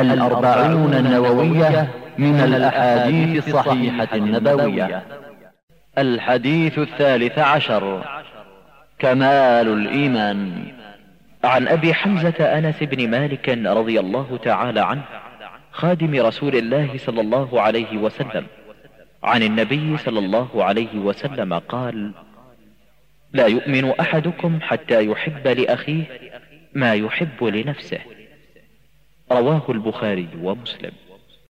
الأربعون النووية من الأحاديث الصحيحة النبوية. الحديث الثالث عشر. كمال الإيمان. عن أبي حمزة أنس بن مالك رضي الله تعالى عنه خادم رسول الله صلى الله عليه وسلم. عن النبي صلى الله عليه وسلم قال لا يؤمن أحدكم حتى يحب لأخيه ما يحب لنفسه. رواه البخاري ومسلم.